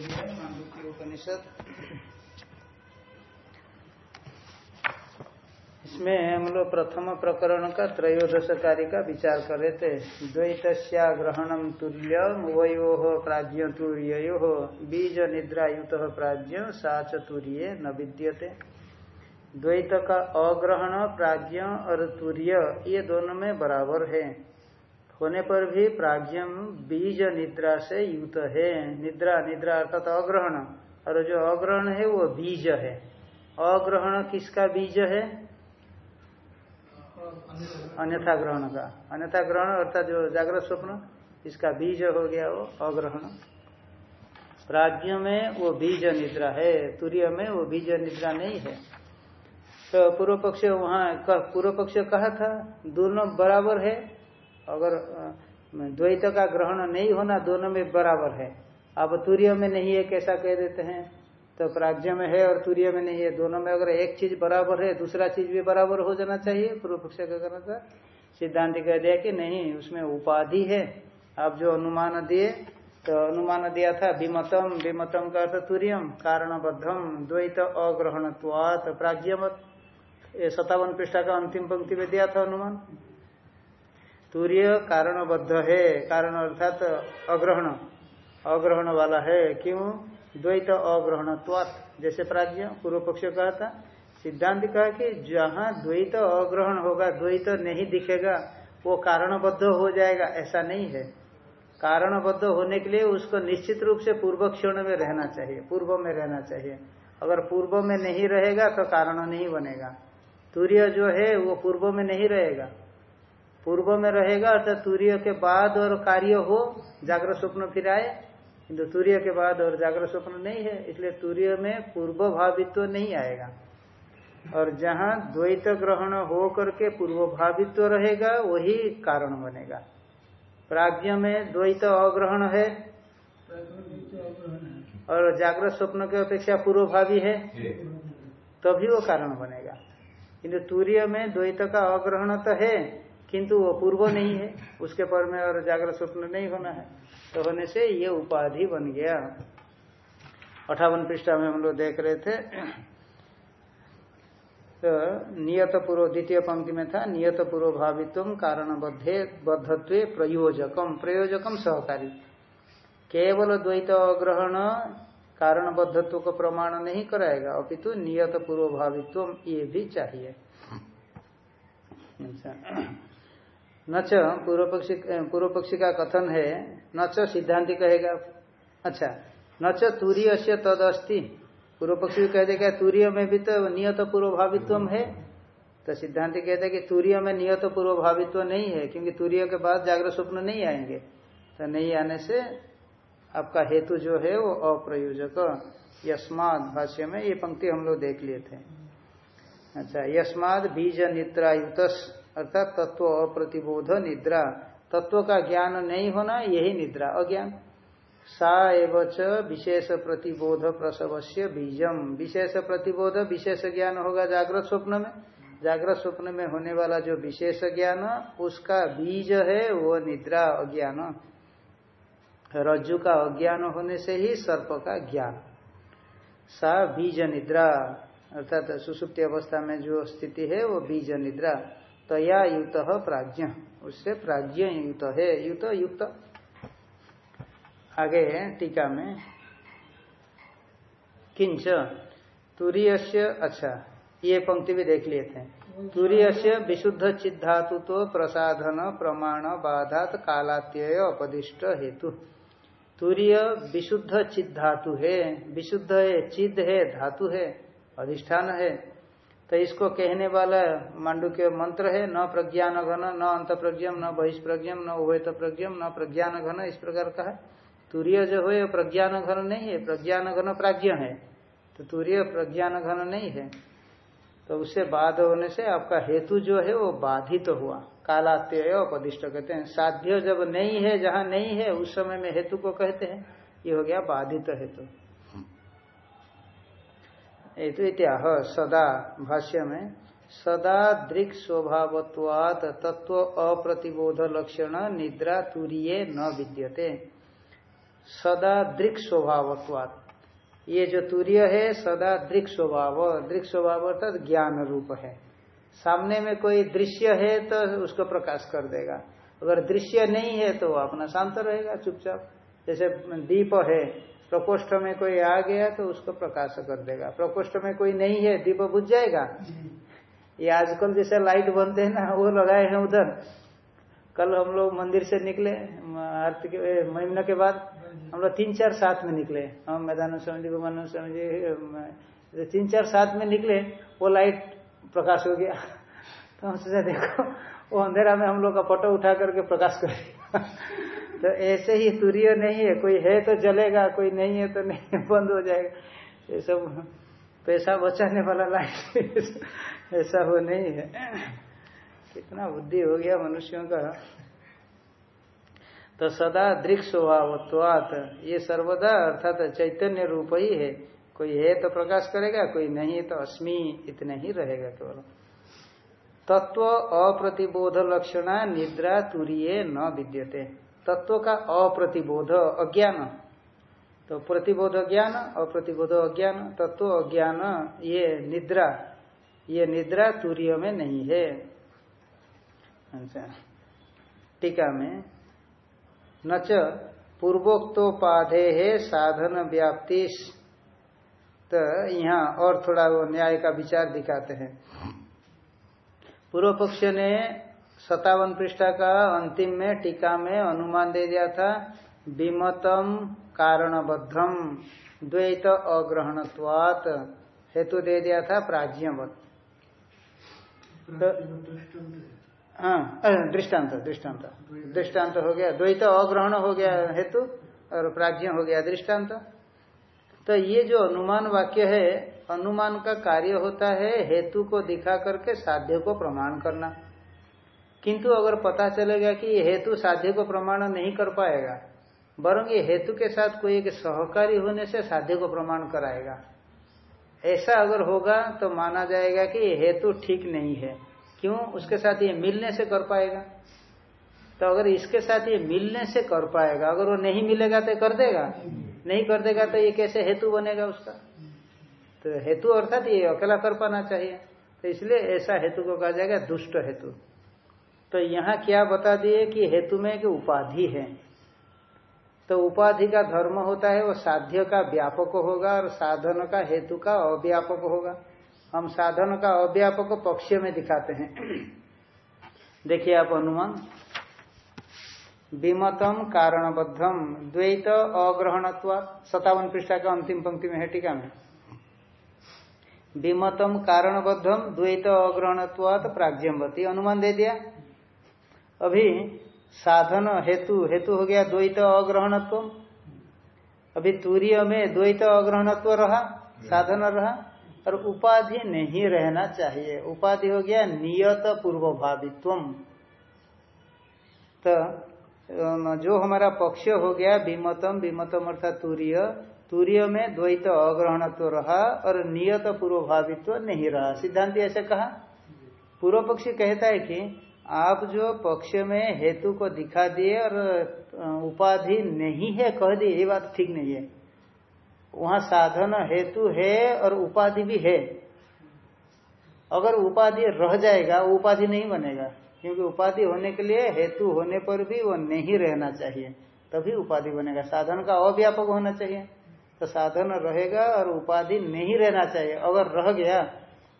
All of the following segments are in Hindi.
मांडुक्य उपनिषद। इसमें हम लोग प्रथम प्रकरण का त्रयोदश कार्य का विचार कर रहे थे। द्वैत ग्रहणम तुल्य वयो प्राज्ञ तुर्यो बीज निद्रायुत प्राज्ञ साच तुर्य न विद्यते। द्वैत का अग्रहण, प्राज्ञ और तुर्य ये दोनों में बराबर है। होने पर भी प्राज्ञम बीज निद्रा से युत है। निद्रा निद्रा अर्थात अग्रहण। और जो अग्रहण है, वो बीज है। अग्रहण किसका बीज है? अन्यथा ग्रहण का। अन्यथा ग्रहण अर्थात जो जागृत स्वप्न, इसका बीज हो गया वो अग्रहण। प्राज्ञ में वो बीज निद्रा है। तुर्य में वो बीज निद्रा नहीं है। तो पूर्व पक्ष वहाँ पूर्व पक्ष कहा था, दोनों बराबर है। अगर द्वैत का ग्रहण नहीं होना दोनों में बराबर है। अब तूर्य में नहीं है, कैसा कह देते हैं? तो प्राज्ञ में है और तूर्य में नहीं है। दोनों में अगर एक चीज़ बराबर है, दूसरा चीज़ भी बराबर हो जाना चाहिए पूर्व पक्ष का करना था। सिद्धांत कह दिया कि नहीं, उसमें उपाधि है। आप जो अनुमान दिए तो अनुमान दिया था, विमतम विमतम का अर्थ तुरियम, कारणबद्धम, द्वैत अग्रहण प्राज्ञमत। ये सतावन पृष्ठा का अंतिम पंक्ति में दिया था अनुमान। तूर्य कारणबद्ध है। कारण अर्थात अग्रहण। अग्रहण वाला है। क्यों? द्वैत अग्रहण जैसे प्राज्ञ पूर्व पक्ष कहा था, सिद्धांत कहा कि जहाँ द्वैत अग्रहण होगा, द्वैत नहीं दिखेगा, वो कारणबद्ध हो जाएगा। ऐसा नहीं है। कारणबद्ध होने के लिए उसको निश्चित रूप से पूर्व क्षण में रहना चाहिए, पूर्व में रहना चाहिए। अगर पूर्व में नहीं रहेगा तो कारण नहीं बनेगा। तूर्य जो है, वो पूर्व में नहीं रहेगा। पूर्व में रहेगा अर्थात तूर्य के बाद और कार्य हो जागृत स्वप्न फिर आए। किन्तु तूर्य के बाद और जागृत स्वप्न नहीं है इसलिए तूर्य में पूर्व भावित्व नहीं आएगा। और जहाँ द्वैत ग्रहण हो करके पूर्व भावित्व रहेगा वही कारण बनेगा। प्राज्ञ में द्वैत अग्रहण है। और जागृत स्वप्न के अपेक्षा पूर्व भावी है तभी वो कारण बनेगा। किंतु तूर्य में द्वैत का अग्रहण तो है। किंतु वो पूर्व नहीं है, उसके पर में और जागृत स्वप्न नहीं होना है। तो होने से ये उपाधि बन गया। अठावन पृष्ठा में हम लोग देख रहे थे तो नियत पूर्व, द्वितीय पंक्ति में था, नियत पूर्व भावित्व कारण बद्धे बद्धत्व प्रयोजकम प्रयोजकम सहकारी। केवल द्वैत अग्रहण कारण बद्धत्व को प्रमाण नहीं कराएगा, अपितु नियत पूर्व भावित्व ये भी चाहिए। न च पूर्व पक्षी पूर्व पक्षी का कथन है, न च सिद्धांति कहेगा। अच्छा न च तूर्य से तद अस्थि पूर्व पक्षी कह देगा तूर्य में भी तो नियत पूर्व भावित्व है। तो सिद्धांति कहते हैं कि तूर्य में नियत पूर्व भावित्व नहीं है, क्योंकि तूर्य के बाद जागृत स्वप्न नहीं आएँगे। तो नहीं आने से आपका हेतु जो है वो अप्रयोजक। यस्माद भाष्य में ये पंक्ति हम लोग देख लिए थे। अच्छा यस्माद बीज निद्रायुत अर्थात तत्व अप्रतिबोध निद्रा। तत्व का ज्ञान नहीं होना, यही निद्रा, अज्ञान। सा एवं विशेष प्रतिबोध प्रसव से बीजम। विशेष प्रतिबोध, विशेष ज्ञान होगा जागृत स्वप्न में। जागृत स्वप्न में होने वाला जो विशेष ज्ञान, उसका बीज है वो निद्रा, अज्ञान। रज्जु का अज्ञान होने से ही सर्प का ज्ञान। सा बीज निद्रा, अर्थात सुसुप्ति अवस्था में जो स्थिति है वो बीज निद्रा। तया युक्त प्राज्ञ। उससे प्राज्ञ युक्त है। युक्त युक्त। आगे टीका में। किंच। तुरीय अच्छा ये पंक्ति भी देख लिए थे। तुरीय से विशुद्ध चिद्धातु तो प्रसाधन प्रमाण बाधात कालात्यय अपदिष्ट हेतु। तुरीय विशुद्ध चिद्धातु है। विशुद्ध है चिद है, धातु है, अधिष्ठान है। तो इसको कहने वाला मांडू के मंत्र है, न प्रज्ञान घन न अंत प्रज्ञम न बहिष्प्रज्ञम, न उभयत प्रज्ञम न प्रज्ञान घन इस प्रकार का है। तूर्य जो है प्रज्ञान घन नहीं है प्रज्ञान घन प्राज्ञ है। तो तूर्य प्रज्ञान घन नहीं है। तो उससे बाध होने से आपका हेतु जो है, वो बाधित तो हुआ। कालात्यय उपदिष्ट कहते हैं। साध्य जब नहीं है, जहाँ नहीं है, उस समय में हेतु को कहते हैं। ये हो गया बाधित तो हेतु। इत्याह, सदा, भाष्य में, सदा दृक् स्वभावत्वात तत्व अप्रतिबोध लक्षण निद्रा तुरीय न विद्यते। सदा दृक् स्वभावत्वात। ये जो तूर्य है, सदा दृक् स्वभाव। दृक् स्वभाव अर्थात ज्ञान रूप है। सामने में कोई दृश्य है तो उसको प्रकाश कर देगा। अगर दृश्य नहीं है तो अपना शांत रहेगा, चुपचाप। जैसे दीप है प्रकोष्ठ में कोई आ गया तो उसको प्रकाश कर देगा। प्रकोष्ठ में कोई नहीं है दीप बुझ जाएगा। ये आजकल जैसे लाइट बनते हैं ना वो लगाए हैं उधर। कल हम लोग मंदिर से निकले आरती के महीना के बाद हम लोग तीन चार साथ में निकले। हम मैदान स्वामी जी गोमान स्वामी जी तीन चार साथ में निकले वो लाइट प्रकाश हो गया। तो हम सोचा देखो वो अंधेरा में हम लोग का फ़ोटो उठा करके प्रकाश कर तो ऐसे ही तुरीय नहीं है, कोई है तो जलेगा, कोई नहीं है तो नहीं बंद हो जाएगा। ये सब पैसा बचाने वाला लाइट ऐसा वो नहीं है। कितना बुद्धि हो गया मनुष्यों का। तो सदा दृक् स्वभावत्वात ये सर्वदा अर्थात चैतन्य रूप ही है। कोई है तो प्रकाश करेगा, कोई नहीं तो अस्मि, इतने ही रहेगा केवल। तत्व अप्रतिबोध लक्षणा निद्रा तुरीय न विद्यते। तत्व का अप्रतिबोध, अज्ञान। तो प्रतिबोध ज्ञान, अप्रतिबोध अज्ञान, तत्व अज्ञान, ये निद्रा। ये निद्रा तुरीय में नहीं है। अच्छा। टीका में, न पूर्वोक्तोपाधे है साधन व्याप्ति। तो यहाँ और थोड़ा वो न्याय का विचार दिखाते हैं। पूर्व पक्ष ने सतावन पृष्ठा का अंतिम में टीका में अनुमान दे दिया था विमतम कारणबद्धम द्वैत अग्रहणत्वात हेतु दे दिया था प्राज्ञवत। तो हाँ। दृष्टांत दृष्टांत दृष्टांत हो गया द्वैत अग्रहण हो गया हेतु और प्राज्ञ हो गया दृष्टांत तो ये जो अनुमान वाक्य है अनुमान का कार्य होता है हेतु को दिखा करके साध्य को प्रमाण करना। किंतु अगर पता चलेगा कि हेतु साध्य को प्रमाण नहीं कर पाएगा बरं ये हेतु के साथ कोई एक सहकारी होने से साध्य को प्रमाण कराएगा। ऐसा अगर होगा तो माना जाएगा कि हेतु ठीक नहीं है। क्यों? उसके साथ ये मिलने से कर पाएगा। तो अगर इसके साथ ये मिलने से कर पाएगा, अगर वो नहीं मिलेगा तो कर देगा। नहीं कर देगा तो ये कैसे हेतु बनेगा उसका? तो हेतु अर्थात ये अकेला कर पाना चाहिए। तो इसलिए ऐसा हेतु को कहा जाएगा दुष्ट हेतु। तो यहाँ क्या बता दिए कि हेतु में एक उपाधि है। तो उपाधि का धर्म होता है, वो साध्य का व्यापक होगा और साधन का हेतु का अव्यापक होगा। हम साधन का अव्यापक पक्ष में दिखाते हैं। देखिए आप अनुमान। विमतम कारणबद्धम द्वैत अग्रहणत्व सतावन पृष्ठा का अंतिम पंक्ति में है टीका में विमतम कारणबद्धम द्वैत अग्रहणत्वात प्राज्यवती अनुमान दे दिया। अभी साधन हेतु हेतु हो गया द्वैत अग्रहणत्व। अभी तूर्य में द्वैत अग्रहणत्व रहा, साधन रहा, और उपाधि नहीं रहना चाहिए। उपाधि हो गया नियत पूर्व भावित्व तो जो हमारा पक्ष हो गया विमतम विमतम अर्थात तूर्य तूर्य में द्वैत अग्रहण तो रहा और नियत पूर्व भावित्व नहीं रहा। सिद्धांत ऐसे कहा। पूर्व पक्षी कहता है कि आप जो पक्ष में हेतु को दिखा दिए और उपाधि नहीं है, कह दिए, ये बात ठीक नहीं है। वहाँ साधन हेतु है और उपाधि भी है। अगर उपाधि रह जाएगा उपाधि नहीं बनेगा, क्योंकि उपाधि होने के लिए हेतु होने पर भी वो नहीं रहना चाहिए, तभी उपाधि बनेगा। साधन का अव्यापक होना चाहिए। तो साधन रहेगा और उपाधि नहीं रहना चाहिए। अगर रह गया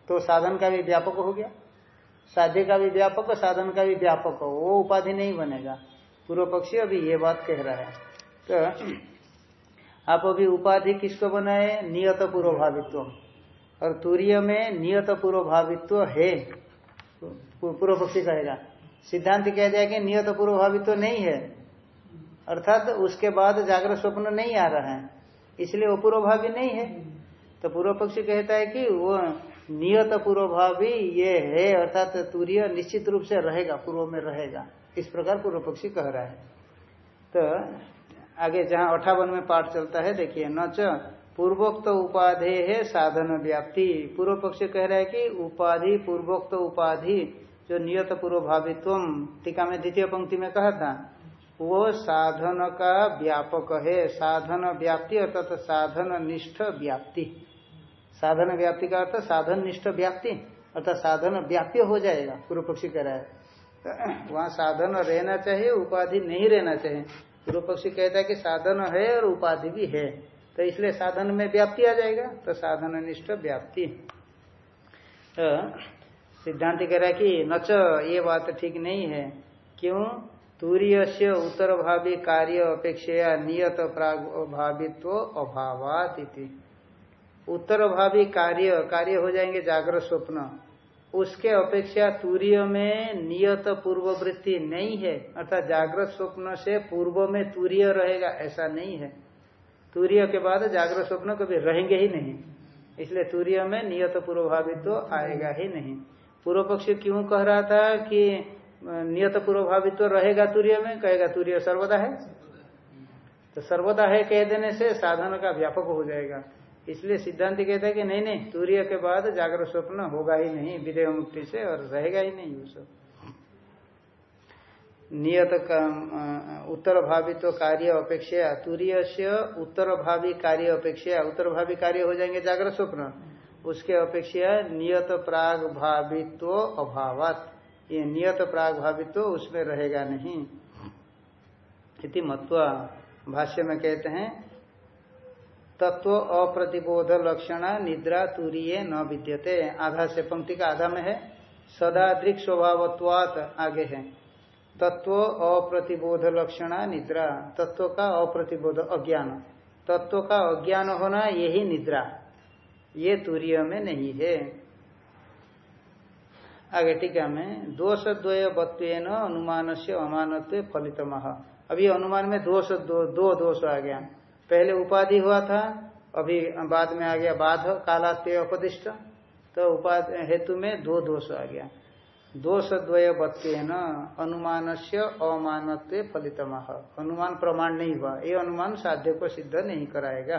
तो साधन का भी व्यापक हो गया। साध्य का भी व्यापक, साधन का भी व्यापक हो, वो उपाधि नहीं बनेगा। पूर्व पक्षी अभी ये बात कह रहा है। तो आप अभी उपाधि किसको बनाए? नियत पूर्व भावित्व और तूर्य में नियत पूर्व भावित्व है पूर्व पक्षी कहेगा। सिद्धांत कह जाएगा नियत पूर्व भावित्व नहीं है। अर्थात उसके बाद जागृत स्वप्न नहीं आ रहा है। इसलिए वो पूर्व भावी नहीं है। तो पूर्व पक्षी कहता है कि वो नियत पूर्व भावी ये है, अर्थात तूर्य निश्चित रूप से रहेगा, पूर्व में रहेगा। इस प्रकार पूर्व पक्षी कह रहा है। तो आगे जहाँ अठावन में पाठ चलता है, देखिए, न पूर्वोक्त उपाधि है साधन व्याप्ति। पूर्व पक्ष कह रहा है कि उपाधि, पूर्वोक्त उपाधि, जो नियत पूर्व भावित्व टीका में द्वितीय पंक्ति में कहा था, वो साधन का व्यापक है। साधन व्याप्ति, अर्थात साधन निष्ठ व्याप्ति। साधन व्याप्ति का अर्थ साधन निष्ठ व्याप्ति, अर्थात साधन व्याप्य हो जाएगा, पूर्व पक्षी कह रहा है। तो वहाँ साधन रहना चाहिए, उपाधि नहीं रहना चाहिए। पूर्व पक्षी कहता है कि साधन है और उपाधि भी है। तो इसलिए साधन में व्याप्ति आ जाएगा तो साधन निष्ठ व्याप्ति। तो सिद्धांत कह रहा है कि नच ये बात ठीक नहीं है। क्यों? तूर्य से उत्तर भावी कार्य अपेक्षा नियत प्राग भावित्व अभावात उत्तर भावी कार्य कार्य हो जाएँगे जागृत स्वप्न। उसके अपेक्षा तूर्य में नियत पूर्ववृत्ति नहीं है। अर्थात जागृत स्वप्न से पूर्व में तूर्य रहेगा, ऐसा नहीं है। तूर्य के बाद जागृत स्वप्न कभी रहेंगे ही नहीं। इसलिए तूर्य में नियत पूर्वभावित्व तो आएगा ही नहीं। पूर्व पक्ष क्यों कह रहा था कि नियत पूर्वभावित्व तो रहेगा तूर्य में? कहेगा तूर्य सर्वदा है। तो सर्वदा है कह देने से साधन का व्यापक हो जाएगा। इसलिए सिद्धांत कहता है कि नहीं नहीं, तूर्य के बाद जागृत स्वप्न होगा ही नहीं विदय मुक्ति से और रहेगा ही नहीं वो नियत उत्तर भावी तो कार्य अपेक्षा तूर्य से उत्तर भावी कार्य अपेक्षा उत्तर भावी कार्य हो जाएँगे जागृत स्वप्न। उसके अपेक्षा नियत प्राग भावित्व अभावत। ये नियत प्राग भावित्व उसमें रहेगा नहीं। इति मत्वा भाष्य में कहते हैं तत्व अप्रतिबोध लक्षण, निद्रा, तुरीय न विद्यते। आधा से पंक्ति का आधा में है। सदा दृक् स्वभावत्वात आगे है। तत्व अप्रतिबोध लक्षण, निद्रा। तत्व का अप्रतिबोध अज्ञान। तत्व का अज्ञान होना यही निद्रा। ये तुरीय में नहीं है। आगे टीका में दोष द्वय बत्वेन अनुमान से अमानत्व फलित अभी अनुमान में दोष दो दोष आ गया। पहले उपाधि हुआ था, अभी बाद में आ गया बाध कालात्य अपदिष्ट। तो उपाधि, हेतु में दो दोष आ गया। दोष द्वय न अनुमान से अमानत्व फलित अनुमान प्रमाण नहीं हुआ। ये अनुमान साध्य को सिद्ध नहीं कराएगा।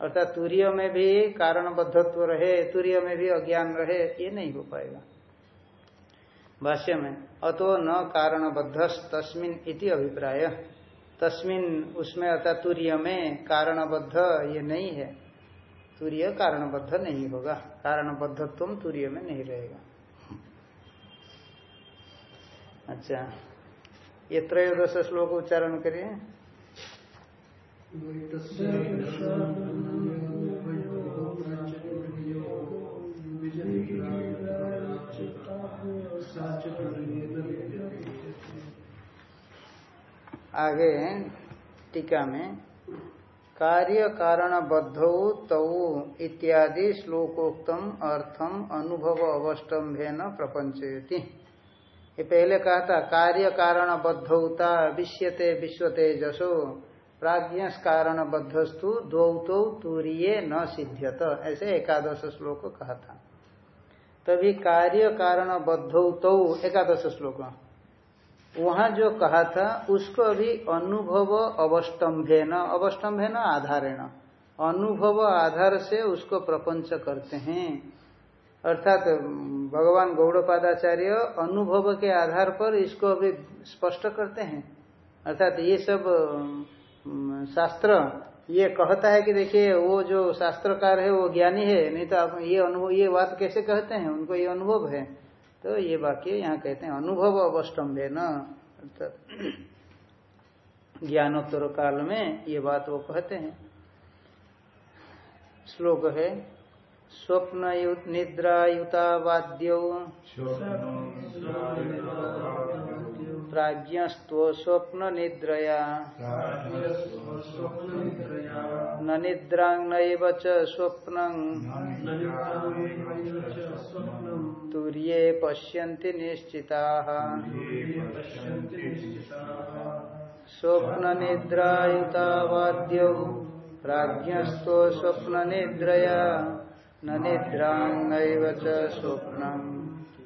अर्थात तूर्य में भी कारणबद्धत्व रहे, तूर्य में भी अज्ञान रहे, ये नहीं हो पाएगा। भाष्य में, अतो न कारणबद्ध तस्मिन इति अभिप्राय। तस्मिन उसमें अर्थात तूर्य में कारणबद्ध ये नहीं है। तूर्य कारणबद्ध नहीं होगा। कारणबद्धत्व तूर्य में नहीं रहेगा। अच्छा ये त्रयोदश श्लोक उच्चारण करिए। आगे टीका में कार्य कारण बद्ध तौ इत्यादि श्लोकोक्तम अर्थम अनुभव अवस्टम्भे न प्रपंचयति ये पहले कहा था कार्य कारण बद्धौता विश्यते विश्वते जसो प्राज्ञ कारण बद्धस्तु दौ तो तूर्य न सिद्ध्यत। ऐसे एकादश श्लोक कहा था। तभी कार्य कारण बद्धौ एकादश श्लोक। वहाँ जो कहा था, उसको अभी अनुभव अवस्तंभे न अवस्तंभे न आधारेण। अनुभव आधार से उसको प्रपंच करते हैं। अर्थात, भगवान गौड़पादाचार्य अनुभव के आधार पर इसको अभी स्पष्ट करते हैं। अर्थात ये सब शास्त्र, ये कहता है कि देखिए, वो जो शास्त्रकार है, वो ज्ञानी है, नहीं तो आप ये अनुभव, ये बात कैसे कहते हैं? उनको ये अनुभव है। तो ये वाक्य यहाँ कहते हैं, अनुभव अवस्टम्भे न। ज्ञानोत्तर काल में ये बात वो कहते हैं। श्लोक है स्वप्न निद्रायुतावाद्य। प्राज्ञस्त्व स्वप्न निद्रया न निद्रांग च स्वप्न। तुर्ये पश्यन्ति निश्चिता। स्वप्न निद्रायुतावाद्यौ प्राज्ञस्त्व स्वप्न निद्रया न निद्रांग च स्वप्न।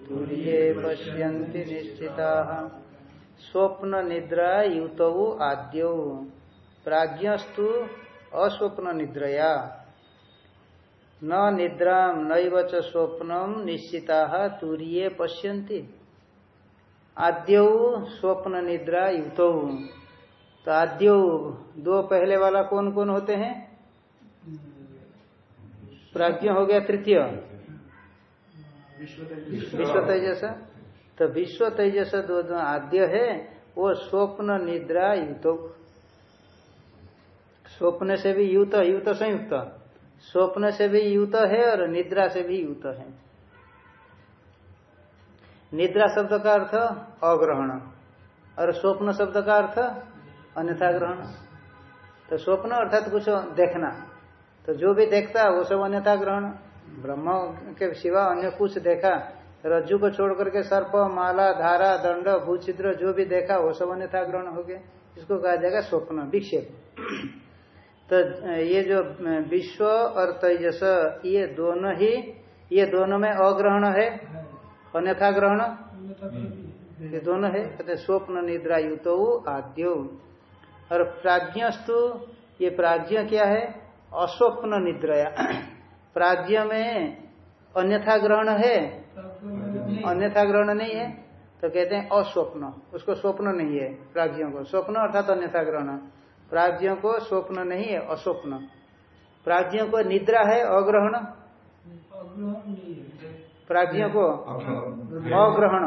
तुर्ये पश्यन्ति निश्चिता। स्वप्न निद्रा युत आद्य। प्राज्ञस्तु अस्वप्न निद्रया। न निद्रा नैव च स्वप्नम निश्चिता तूर्य पश्यन्ति। आद्य स्वप्न निद्रा युत। तो आद्यो दो पहले वाला कौन कौन होते हैं? प्राज्ञ हो गया तृतीय। विश्व तेजस तो विश्व तेजस दो आद्य है, वो स्वप्न, निद्रा, युत। स्वप्न से भी युत युत संयुक्त। स्वप्न से भी युत है और निद्रा से भी युत है। निद्रा शब्द का अर्थ अग्रहण और स्वप्न शब्द का अर्थ अन्यथा ग्रहण। तो स्वप्न अर्थात कुछ देखना। तो जो भी देखता है वो सब अन्यथा ग्रहण। ब्रह्म के सिवा अन्य कुछ देखा रज्जु को छोड़ करके सर्प, माला, धारा, दंड, भूचित्र, जो भी देखा, वो सब अन्यथा ग्रहण हो गया। इसको कहा जाएगा स्वप्न, विक्षेप। तो ये जो विश्व और तेजस, ये दोनों ही, ये दोनों में अग्रहण है? अन्यथा ग्रहण? ये दोनों है? कहते स्वप्न, निद्रा, युत, आद्यो। और प्राज्ञस्तु, ये प्राज्ञ क्या है? अस्वप्न निद्रया प्राज्ञ में अन्यथा ग्रहण है? अन्यथा ग्रहण नहीं है? तो कहते हैं अस्वप्न। उसको स्वप्न नहीं है प्राज्ञों को। स्वप्न अर्थात अन्यथा ग्रहण। प्राज्ञों को स्वप्न नहीं है अस्वप्न। प्राज्ञों को निद्रा है अग्रहण? प्राज्ञों को? अग्रहण।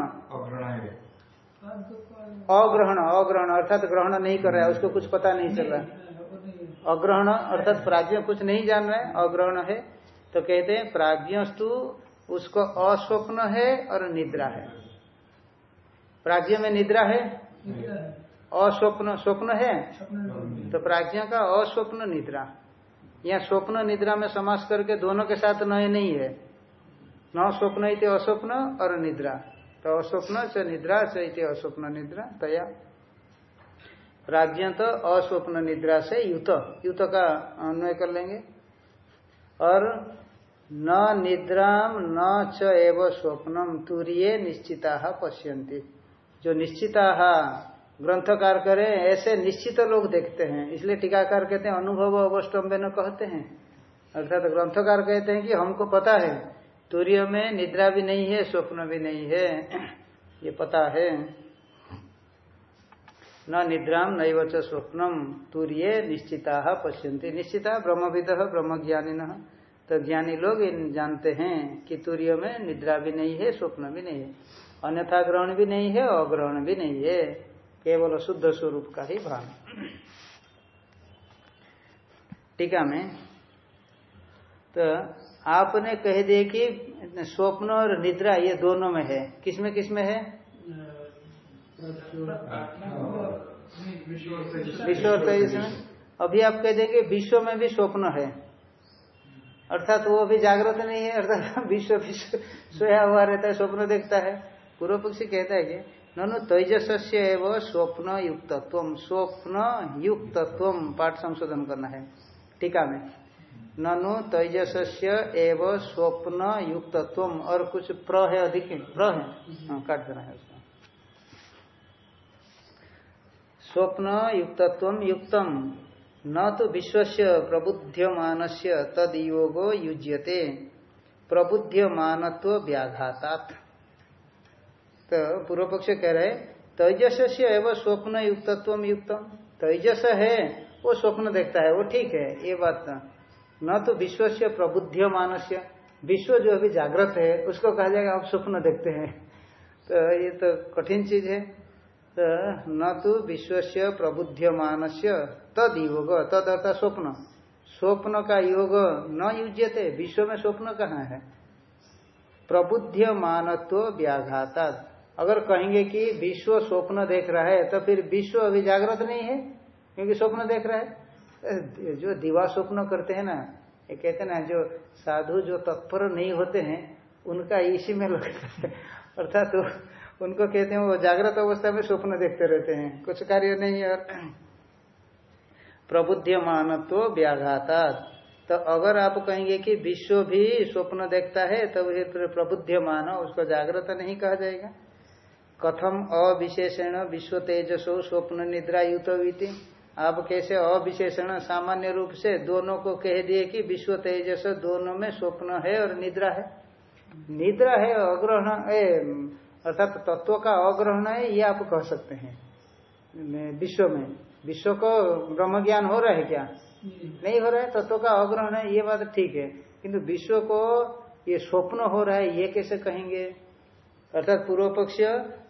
अग्रहण। अग्रहण अर्थात ग्रहण नहीं कर रहा है उसको कुछ पता नहीं चल रहा अग्रहण अर्थात प्राज्ञ कुछ नहीं जान रहे अग्रहण है। तो कहते हैं प्राज्ञस्तु उसको अस्वप्न है और निद्रा है। प्राज्ञ में निद्रा है? अस्वप्न स्वप्न है? तो प्राज्ञ का अस्वप्न निद्रा। यहाँ स्वप्न निद्रा में समास करके दोनों के साथ नए नहीं है। न स्वप्न अस्वप्न और निद्रा। तो अस्वप्न च निद्रा च अस्वप्न निद्रा तया। प्राज्ञ तो अस्वप्न निद्रा से युत। युत का अन्वय कर लेंगे। और न निद्राम, न च एव स्वप्नम, तुरीय निश्चिता पश्यंती जो निश्चिता ग्रंथकार करें, ऐसे निश्चित लोग देखते हैं। इसलिए टीकाकार कहते हैं, अनुभव अवस्टम्बे न कहते हैं। अर्थात तो ग्रंथकार कहते हैं कि हमको पता है, तूर्य में निद्रा भी नहीं है, स्वप्न भी नहीं है। ये पता है। न निद्राम, नैव च स्वप्नम, तूर्य निश्चिता पश्यंती निश्चिता ब्रह्मविद ब्रह्म ज्ञानी न तो ज्ञानी लोग इन जानते हैं कि तूर्य में निद्रा भी नहीं है, स्वप्न भी नहीं है। अन्यथा ग्रहण भी नहीं है, अग्रहण भी नहीं है। केवल शुद्ध स्वरूप का ही भान। टीका में तो आपने कह दिए कि स्वप्न और निद्रा ये दोनों में है। किसमें किसमें है? विश्व तेईस में। अभी आप कह देंगे विश्व में भी स्वप्न है। अर्थात वो अभी जागृत नहीं है अर्थात विश्व विश्व सोया हुआ रहता है स्वप्न देखता है। पूर्व पक्षी कहता है कि ननु तेजस एवं स्वप्न युक्तत्व स्वप्न युक्तत्व पाठ संशोधन करना है टीका में। ननु तेजस एव स्वप्न युक्तत्व और कुछ प्र है अधिक प्र है। हाँ, काट देना है उसको। स्वप्न युक्तत्व युक्तम। न तो विश्व प्रबुद्ध्यमान से तद योगो युज्यते। प्रबुद्ध्यमानत्व व्याघातात। तो पूर्व पक्ष कह रहे तेजस से एवं स्वप्न युक्तत्व युक्तम। तेजस है, वो स्वप्न देखता है, वो ठीक है, ये बात न। तो विश्व से प्रबुद्ध मानस्य विश्व जो अभी जागृत है, उसको कहा जाएगा, आप स्वप्न देखते हैं। तो ये तो कठिन चीज़ है। तो न तो विश्व से प्रबुद्ध मानस्य तद योग तद अर्थात स्वप्न। स्वप्न का योग न युज्यते, विश्व में स्वप्न कहाँ है? प्रबुद्ध मानत्व व्याघाता अगर कहेंगे कि विश्व स्वप्न देख रहा है तो फिर विश्व अभी जागृत नहीं है, क्योंकि स्वप्न देख रहा है। जो दिवा स्वप्न करते हैं ना, ये कहते ना, जो साधु जो तत्पर नहीं होते हैं, उनका इसी में लगता है। अर्थात तो उनको कहते हैं, वो जागृत अवस्था में स्वप्न देखते रहते हैं। कुछ कार्य नहीं और प्रबुद्ध व्याघाता। तो अगर आप कहेंगे कि विश्व भी स्वप्न देखता है तो ये प्रबुद्ध मान उसको जागृत नहीं कहा जाएगा। कथम अविशेषण विश्व तेजसो स्वप्न निद्रा युत आप कैसे अविशेषण सामान्य रूप से दोनों को कह दिए कि विश्व तेजस दोनों में स्वप्न है और निद्रा है? निद्रा है, अग्रहण अर्थात तत्व का अग्रहण है, ये आप कह सकते हैं। विश्व में, विश्व को ब्रह्म ज्ञान हो रहा है क्या? नहीं हो रहा है, तत्व का अग्रहण है, ये बात ठीक है। किंतु विश्व को ये स्वप्न हो रहा है, ये कैसे कहेंगे? अर्थात पूर्व पक्ष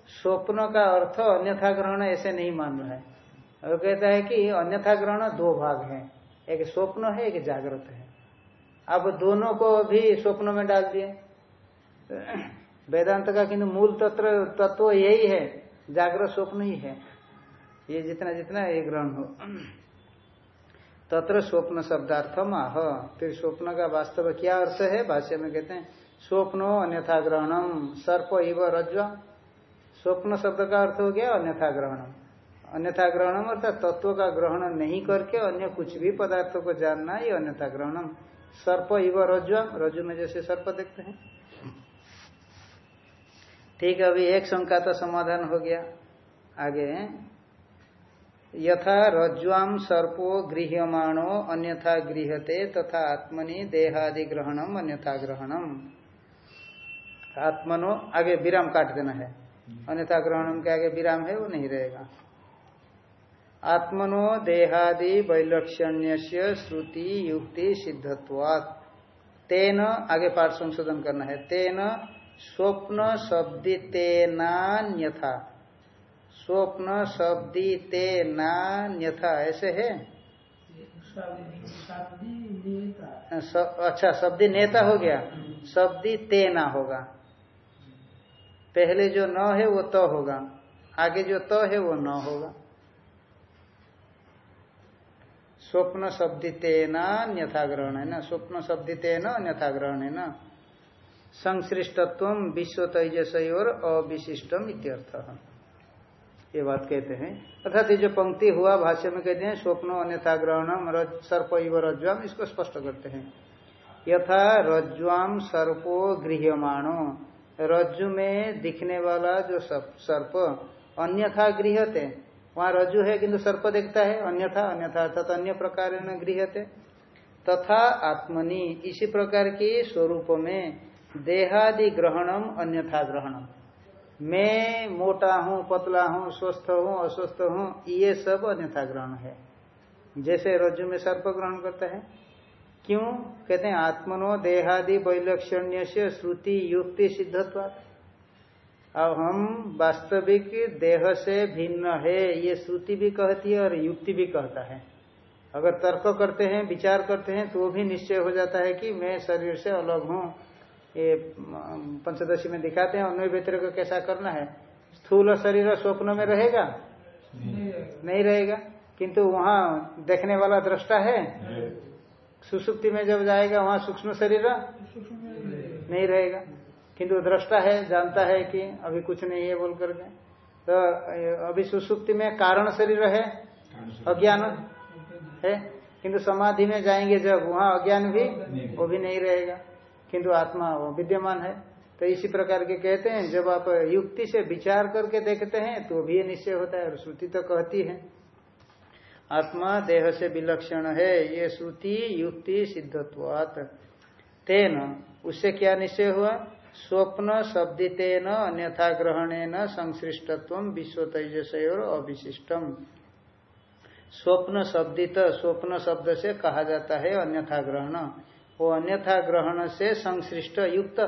स्वप्न का अर्थ अन्यथा ग्रहण ऐसे नहीं मान रहा है। और कहता है कि अन्यथा ग्रहण दो भाग है, एक स्वप्न है, एक जागृत है। अब दोनों को भी स्वप्न में डाल दिए। वेदांत का किंतु मूल तत्व तत्व यही है, जागृत स्वप्न ही है। ये जितना जितना ये ग्रहण हो। तत्र स्वप्न शब्दार्थम आह। फिर स्वप्न का वास्तव क्या अर्थ है? भाष्य में कहते हैं, स्वप्नो अन्यथा ग्रहणम, सर्प इव रज्वा। स्वप्न शब्द का अर्थ हो गया अन्यथा ग्रहणम। अन्यथा ग्रहणम अर्थात तत्व का ग्रहण नहीं करके अन्य कुछ भी पदार्थों को जानना, ये अन्यथा ग्रहणम। सर्प इव रज्वा। रज्जु में जैसे सर्प देखते हैं। ठीक है, अभी एक शंका तो समाधान हो गया। आगे यथा रज्ज्वाम सर्पो गृह्यमाणो अन्यथा गृहते तथा आत्मनि देहादि ग्रहणम अन्यथा ग्रहणम। आत्मनो आगे विराम काट देना है। अन्यथा ग्रहणम के आगे विराम है, वो नहीं रहेगा। आत्मनो देहादि वैलक्षण्य श्रुति युक्ति सिद्धत्वात्। तेन आगे पाठ संशोधन करना है। तेन स्वप्न शब्दितेनान्यथा स्वप्न शब्दिते नान्यथा ऐसे है? अच्छा शब्दी नेता हो गया। शब्दी तेना होगा। पहले जो न है, वो त तो होगा। आगे जो त तो है, वो न होगा। स्वप्न शब्दिते न्यथा ग्रहण है ना? स्वप्न शब्दिते न अन्यथा ग्रहण है ना? संश्रिष्टत्व विश्व तेजस और अविशिष्टम इत्यर्थ। ये बात कहते हैं। अर्थात ये जो पंक्ति हुआ, भाष्य में कहते हैं, स्वप्नो अन्यथा ग्रहणम सर्प इव रज्वाम इसको स्पष्ट करते हैं। यथा रज्वाम सर्पो गृहमाणो रज्जु में दिखने वाला जो सर्प, अन्यथा गृहते वहाँ रज्जु है किंतु सर्प देखता है, अन्यथा अन्यथा, अर्थात अन्य प्रकार गृहते तथा आत्मनि, इसी प्रकार के स्वरूप में देहादि ग्रहणम अन्यथा ग्रहणम। मैं मोटा हूँ, पतला हूँ, स्वस्थ हूँ, अस्वस्थ हूँ, ये सब अन्यथा ग्रहण है। जैसे रज्जु में सर्प ग्रहण करता है। क्यों? कहते हैं, आत्मनो देहादि वैलक्षण्य से श्रुति युक्ति सिद्धत्व अब हम वास्तविक देह से भिन्न है, ये श्रुति भी कहती है और युक्ति भी कहता है। अगर तर्क करते हैं, विचार करते हैं तो भी निश्चय हो जाता है कि मैं शरीर से अलग हूँ। ये पंचदशी में दिखाते हैं अन्य व्यक्ति को कैसा करना है? स्थूल शरीर स्वप्न में रहेगा? नहीं, नहीं रहेगा। किंतु वहाँ देखने वाला दृष्टा है? सुसुप्ति में जब जाएगा वहाँ सूक्ष्म शरीर? नहीं रहेगा। किंतु दृष्टा है जानता है कि अभी कुछ नहीं है बोल करके। तो अभी सुसुप्ति में कारण शरीर है? अज्ञान है। किंतु समाधि में जाएँगे जब वहाँ अज्ञान भी वो भी नहीं रहेगा। किंतु आत्मा वो विद्यमान है। तो इसी प्रकार के कहते हैं, जब आप युक्ति से विचार करके देखते हैं तो भी निश्चय होता है और श्रुति तो कहती है। आत्मा देह से विलक्षण है, ये श्रुति युक्ति सिद्धत्वात। तेन, उससे क्या निश्चय हुआ? स्वप्न शब्दितेन अन्यथा न संश्रिष्टत्व विश्व तेजस और अविशिष्टम स्वप्न शब्दित, स्वप्न शब्द से कहा जाता है अन्यथा ग्रहण। वो अन्यथा ग्रहण से संश्रिष्ट, युक्त।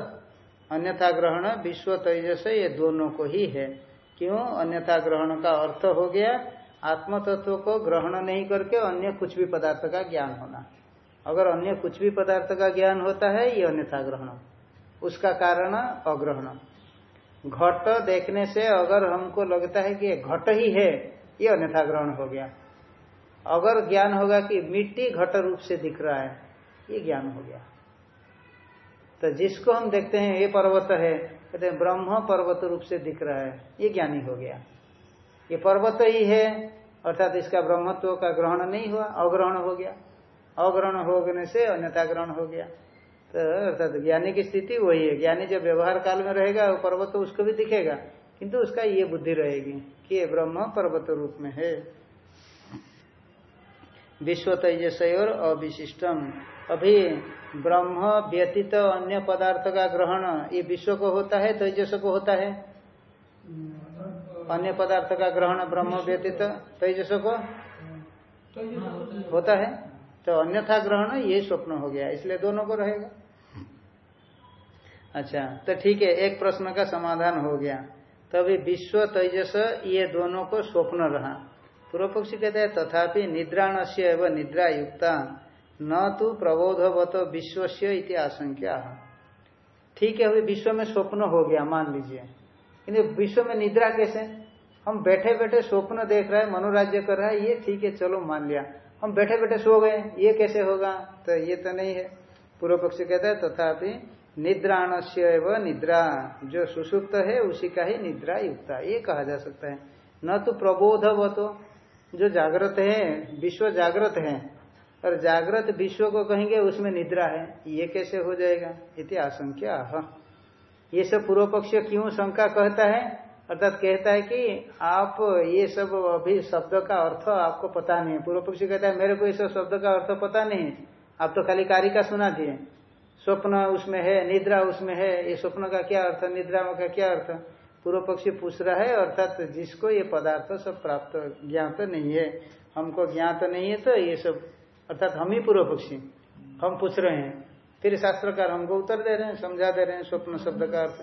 अन्यथा ग्रहण, विश्व तेजस, ये दोनों को ही है। क्यों? अन्यथा ग्रहण का अर्थ हो गया आत्म तत्व को ग्रहण नहीं करके अन्य कुछ भी पदार्थ का ज्ञान होना। अगर अन्य कुछ भी पदार्थ का ज्ञान होता है, ये अन्यथा ग्रहण। उसका कारण, अग्रहण। घट देखने से अगर हमको लगता है कि घट ही है, ये अन्यथा ग्रहण हो गया। अगर ज्ञान होगा कि मिट्टी घट रूप से दिख रहा है ये ज्ञान हो गया। तो जिसको हम देखते हैं, ये पर्वत है, कहते हैं, ब्रह्म पर्वत रूप से दिख रहा है, ये ज्ञानी हो गया। ये पर्वत ही है, अर्थात इसका ब्रह्मत्व का ग्रहण नहीं हुआ, अग्रहण हो गया। अग्रहण होने से अन्यथा ग्रहण हो गया। तो अर्थात ज्ञानी की स्थिति वही है, ज्ञानी जब व्यवहार काल में रहेगा वो पर्वत तो उसको भी दिखेगा, किंतु उसका ये बुद्धि रहेगी कि ये ब्रह्म पर्वत रूप में है। विश्व तेजस और अविशिष्टम। अभी ब्रह्म व्यतीत अन्य पदार्थ का ग्रहण ये विश्व को होता है तेजस को होता है? अन्य पदार्थ का ग्रहण ब्रह्म व्यतीत तेजस को? होता है? तो अन्यथा ग्रहण, ये स्वप्न हो गया, इसलिए दोनों को रहेगा। अच्छा तो ठीक है, एक प्रश्न का समाधान हो गया। तभी विश्व, तेजस, ये दोनों को स्वप्न रहा। पूर्व पक्षी कहते हैं, तथापि निद्राण से निद्रा युक्ता न तो प्रबोधवत विश्व से इति आशंका ठीक है, अभी विश्व में स्वप्न हो गया, मान लीजिए। किन्तु विश्व में निद्रा कैसे? हम बैठे बैठे स्वप्न देख रहे हैं, मनोराज्य कर रहा है, ये ठीक है, चलो मान लिया। हम बैठे बैठे सो गए, ये कैसे होगा? तो ये तो नहीं है। पूर्व पक्ष कहता है, तथापि निद्राण से निद्रा। जो सुसुप्त है, उसी का ही निद्रा युक्ता ये कहा जा सकता है। न तो प्रबोध वो तो जो जागृत है, विश्व जागृत है और जागृत विश्व को कहेंगे, उसमें निद्रा है। ये कैसे हो जाएगा? इति आशंका ये सब पूर्व पक्ष क्यों शंका कहता है? अर्थात कहता है कि आप ये सब अभी शब्द का अर्थ आपको पता नहीं है। पूर्व पक्षी कहता है, मेरे को ये सब शब्द का अर्थ पता नहीं है। आप तो खाली कार्य का सुना दिए। स्वप्न उसमें है, निद्रा उसमें है। ये स्वप्न का क्या अर्थ, निद्रा का क्या अर्थ? पूर्व पक्षी पूछ रहा है, अर्थात जिसको ये पदार्थ सब प्राप्त ज्ञात तो नहीं है, हमको ज्ञात तो नहीं है तो ये सब अर्थात हम ही पूर्व पक्षी हम पूछ रहे हैं। फिर शास्त्रकार हमको उत्तर दे रहे हैं समझा दे रहे हैं स्वप्न शब्द का अर्थ।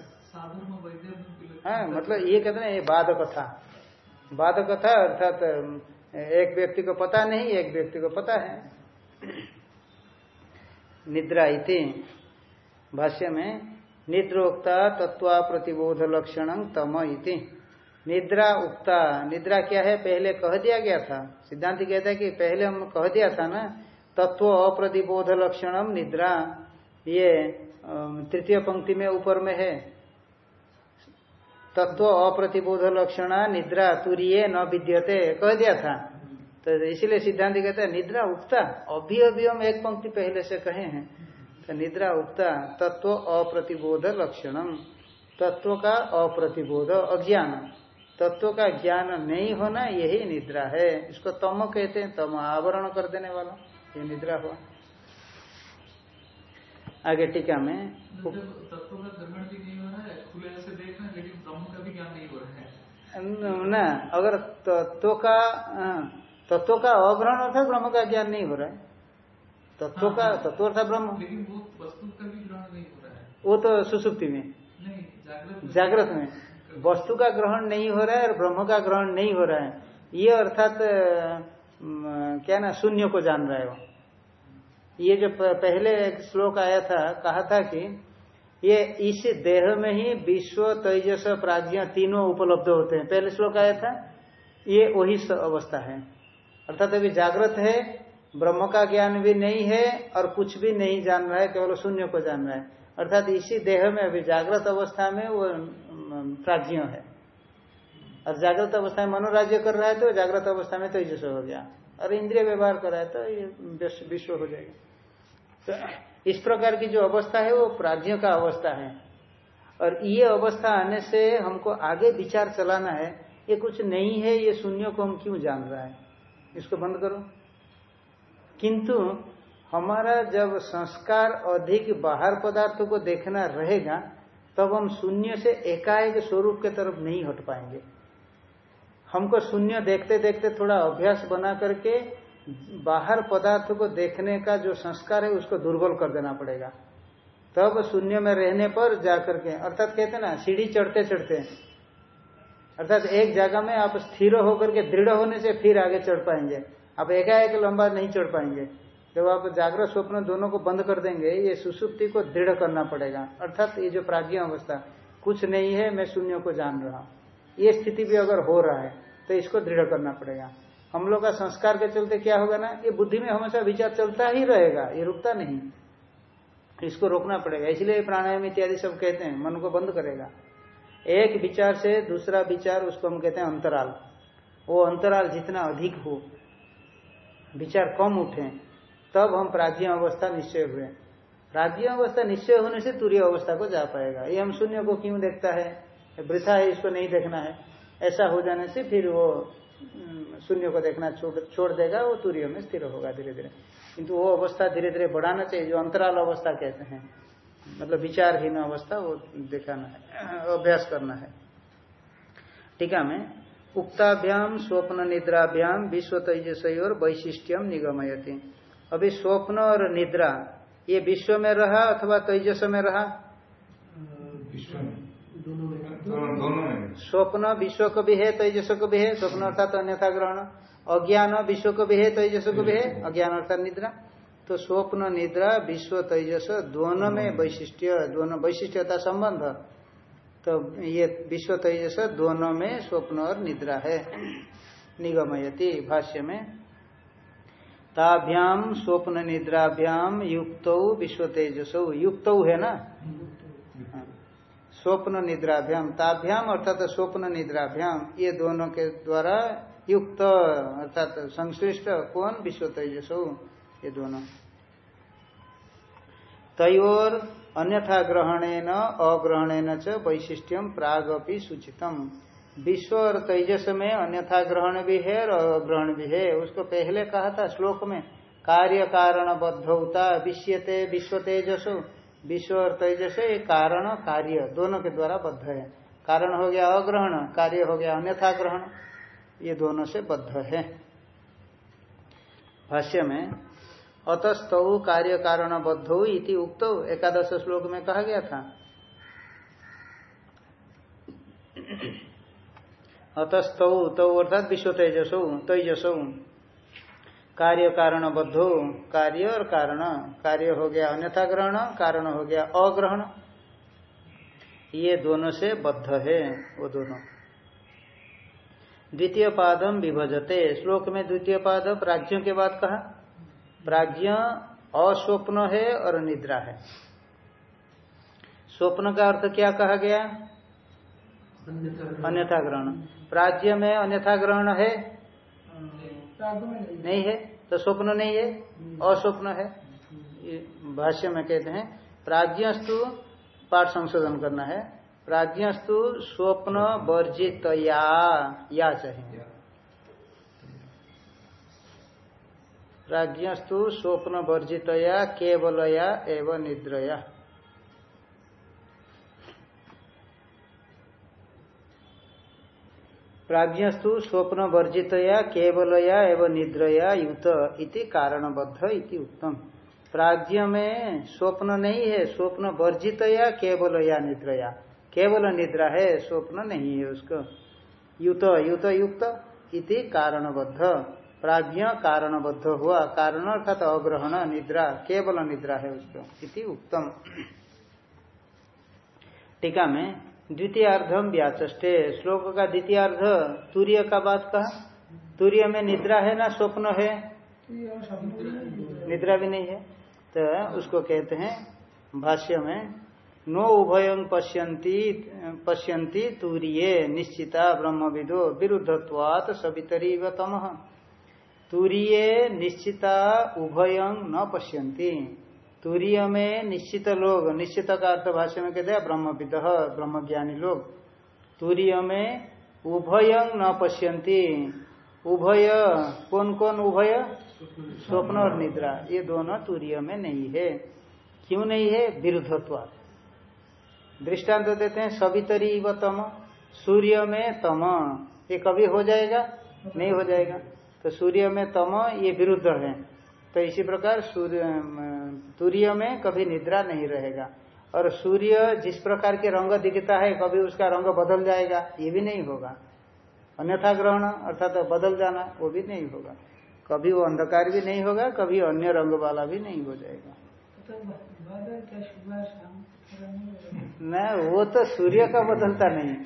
हाँ मतलब ये कहते हैं ये बाद कथा बाद कथा अर्थात एक व्यक्ति को पता नहीं एक व्यक्ति को पता है। निद्रा इति भाष्य में निद्रोक्ता तत्वा प्रतिबोध लक्षण तम इति। निद्रा उक्ता। निद्रा क्या है? पहले कह दिया गया था। सिद्धांत कहता है कि पहले हम कह दिया था ना, तत्व अप्रतिबोध लक्षणम निद्रा। ये तृतीय पंक्ति में ऊपर में है। तत्व अप्रतिबोध लक्षण निद्रा, तुरीय न विद्यते, कह दिया था। तो इसीलिए सिद्धांत कहता है निद्रा उक्ता। अभी अभी हम एक पंक्ति पहले से कहे हैं। तो निद्रा उक्ता, तत्व अप्रतिबोध लक्षणम। तत्व का अप्रतिबोध, अज्ञान। तत्व का ज्ञान नहीं होना यही निद्रा है। इसको तम कहते हैं तम आवरण कर देने वाला। ये निद्रा हुआ। आगे टीका में तत्व का ग्रहण भी नहीं हो रहा है खुले से देखना लेकिन ब्रह्म का भी ज्ञान नहीं हो रहा है। ना अगर तत्व का तत्व का अग्रहण अर्थात ब्रह्म का ज्ञान नहीं हो रहा है। तत्व का हाँ। तत्व अर्थात ब्रह्म। लेकिन वो वस्तु का भी ग्रहण नहीं हो रहा है। वो तो सुसुप्ति में। जागृत में। वस्तु का ग्रहण नहीं हो रहा है और ब्रह्म का ग्रहण नहीं हो रहा है, ये अर्थात क्या ना, शून्य को जान रहा है वो। ये जो पहले एक श्लोक आया था, कहा था कि ये इस देह में ही विश्व, तेजस, प्राज्ञ तीनों उपलब्ध होते हैं। पहले श्लोक आया था, ये वही अवस्था है। अर्थात अभी जागृत है, ब्रह्म का ज्ञान भी नहीं है और कुछ भी नहीं जान रहा है, केवल शून्य को जान रहा है। अर्थात इसी देह में अभी जागृत अवस्था में वो प्राज्ञ है। और जागृत अवस्था में मनोराज्य कर रहा है तो जागृत अवस्था में तेजस हो गया। और इंद्रिय व्यवहार कर रहा है तो ये विश्व हो जाएगा। तो इस प्रकार की जो अवस्था है वो प्राज्ञ का अवस्था है। और ये अवस्था आने से हमको आगे विचार चलाना है। ये कुछ नहीं है, ये शून्य को हम क्यों जान रहा है? इसको बंद करो। किंतु हमारा जब संस्कार अधिक बाहर पदार्थों को देखना रहेगा, तब हम शून्य से एकाएक स्वरूप के तरफ़ नहीं हट पाएँगे। हमको शून्य देखते देखते थोड़ा अभ्यास बना करके बाहर पदार्थ को देखने का जो संस्कार है, उसको दुर्बल कर देना पड़ेगा। तब शून्य में रहने पर जाकर के, अर्थात कहते ना, सीढ़ी चढ़ते चढ़ते। अर्थात एक जगह में आप स्थिर होकर के दृढ़ होने से फिर आगे चढ़ पाएँगे। आप एकाएक लंबा नहीं चढ़ पाएँगे। जब आप जागृत स्वप्न दोनों को बंद कर देंगे, ये सुसुप्ति को दृढ़ करना पड़ेगा। अर्थात ये जो प्राज्ञ अवस्था, कुछ नहीं है, मैं शून्य को जान रहा हूँ। ये स्थिति भी अगर हो रहा है तो इसको दृढ़ करना पड़ेगा। हम लोग का संस्कार के चलते क्या होगा ना, ये बुद्धि में हमेशा विचार चलता ही रहेगा, ये रुकता नहीं। इसको रोकना पड़ेगा। इसलिए प्राणायाम इत्यादि सब कहते हैं, मन को बंद करेगा। एक विचार से दूसरा विचार, उसको हम कहते हैं अंतराल। वो अंतराल जितना अधिक हो, विचार कम उठे तब हम प्राज्ञ अवस्था निश्चय हुए। प्राज्ञ अवस्था निश्चय होने से तुरीय अवस्था को जा पाएगा। ये हम शून्य को क्यों देखता है? वृथा है, इसको नहीं देखना है। ऐसा हो जाने से फिर वो शून्य को देखना छोड़ छोड़ देगा, वो तुरीय में स्थिर होगा धीरे धीरे किंतु वो अवस्था धीरे धीरे बढ़ाना चाहिए, जो अंतराल अवस्था कहते हैं। मतलब विचारहीन अवस्था, वो दिखाना है, अभ्यास करना है। टीका में उक्ताभ्याम, स्वप्न निद्राभ्याम विश्व तेजस और वैशिष्ट्यम निगमयति। अभी स्वप्न और निद्रा, ये विश्व में रहा अथवा तेजस में रहा? स्वप्न विश्व को भी है, तेजस को भी है, स्वप्न अर्थात अन्यथा ग्रहण। अज्ञान विश्व को भी है, तेजस को भी है, अज्ञान अर्थात निद्रा। तो स्वप्न, निद्रा, विश्व, तेजस दोनों में वैशिष्ट्य, दोनों वैशिष्ट्यता संबंध। तो ये विश्व, तेजस दोनों में स्वप्न और निद्रा है। निगमयति भाष्य में। ताभ्याम स्वप्न निद्राभ्याम युक्त विश्व तेजसो युक्त है ना? स्वप्न निद्राभ्याम। ताभ्याम अर्थात स्वप्न निद्राभ्याम ये दोनों के द्वारा युक्त अर्थात संश्लिष्ट कौन? विश्व तेजसो ये दोनों। तयोर अन्यथा ग्रहणेन अग्रहणेन च वैशिष्ट्यम प्राग अपनी सूचितम। विश्व और तेजस में अन्यथा ग्रहण भी है और अग्रहण भी है। उसको पहले कहा था श्लोक में, कार्य कारण बद्धौता विश्यते विश्व तेजसो। विश्व और तेजस कारण, कार्य, दोनों के द्वारा बद्ध है। कारण हो गया अग्रहण, कार्य हो गया अन्यथा ग्रहण। ये दोनों से बद्ध है। भाष्य में, अतस्तौ कार्य कारण बद्धौ इति उक्त, एकादश श्लोक में कहा गया था। अतस्तौ तो अर्थात विश्व तेजसौ तेजसौ। कार्य कारण बद्धो कार्य और कारण। कार्य हो गया अन्यथा ग्रहण कारण हो गया अग्रहण। ये दोनों से बद्ध है वो दोनों। द्वितीय पादम विभजते। श्लोक में द्वितीय पाद प्राज्ञों के बाद कहा। प्राज्ञ अस्वप्न है और निद्रा है। स्वप्न का अर्थ क्या कहा गया? अन्यथा अन्यथा ग्रहण। प्राज्य में अन्यथा ग्रहण है? नहीं है तो स्वप्न नहीं है, अस्वप्न है। भाष्य में कहते हैं, प्राज्ञस्तु पाठ संशोधन करना है। प्राज्ञस्तु स्वप्न वर्जित या या चाहिए प्राज्ञस्तु स्वप्न वर्जितया, केवलया एवं निद्रया। प्राज्ञस्तु स्वप्न वर्जितया केवलया एवं निद्रया युत इति कारणबद्ध इति उत्तम। प्राज्ञ में स्वप्न नहीं है स्वप्न वर्जितया केवलया निद्रया। केवल निद्रा है, स्वप्न नहीं है उसको। युत युत युक्त इति कारणबद्ध। प्राज्ञ कारणबद्ध हुआ। कारण अर्थात अग्रहण, निद्रा, केवल निद्रा है उसको इति उत्तम। टीका में द्वितीयार्धम व्याचष्टे श्लोक का द्वितीयार्ध, तूर्य का बात कहा? तूर्य में निद्रा है ना स्वप्न है? निद्रा भी नहीं है। तो उसको कहते हैं भाष्य में, नो उभयं पश्यन्ति पश्यन्ति तूर्ये, निश्चिता ब्रह्मविदो विरुद्धत्वात् सवितरी व तमः। तूर्ये, निश्चिता, उभयं न पश्यन्ति। तूर्य में निश्चित लोग, निश्चित का अर्थ भाष्य में कहते हैं, ब्रह्मविद, ब्रह्मज्ञानी लोग। तूर्य में उभय न पश्यन्ति। उभय, कौन कौन उभय? स्वप्न और निद्रा। ये दोनों तूर्य में नहीं है। क्यों नहीं है? विरुद्धत्वात्। दृष्टांत देते हैं, सवितरी व तम सूर्य में तम। ये कभी हो जाएगा? नहीं हो जाएगा। तो सूर्य में तम, ये विरुद्ध है। तो इसी प्रकार सूर्य सूर्य में कभी निद्रा नहीं रहेगा। और सूर्य जिस प्रकार के रंग दिखता है, कभी उसका रंग बदल जाएगा, ये भी नहीं होगा। अन्यथा ग्रहण, अर्थात तो बदल जाना, वो भी नहीं होगा। कभी वो अंधकार भी नहीं होगा, कभी अन्य रंग वाला भी नहीं हो जाएगा। नहीं वो तो सूर्य का बदलता नहीं।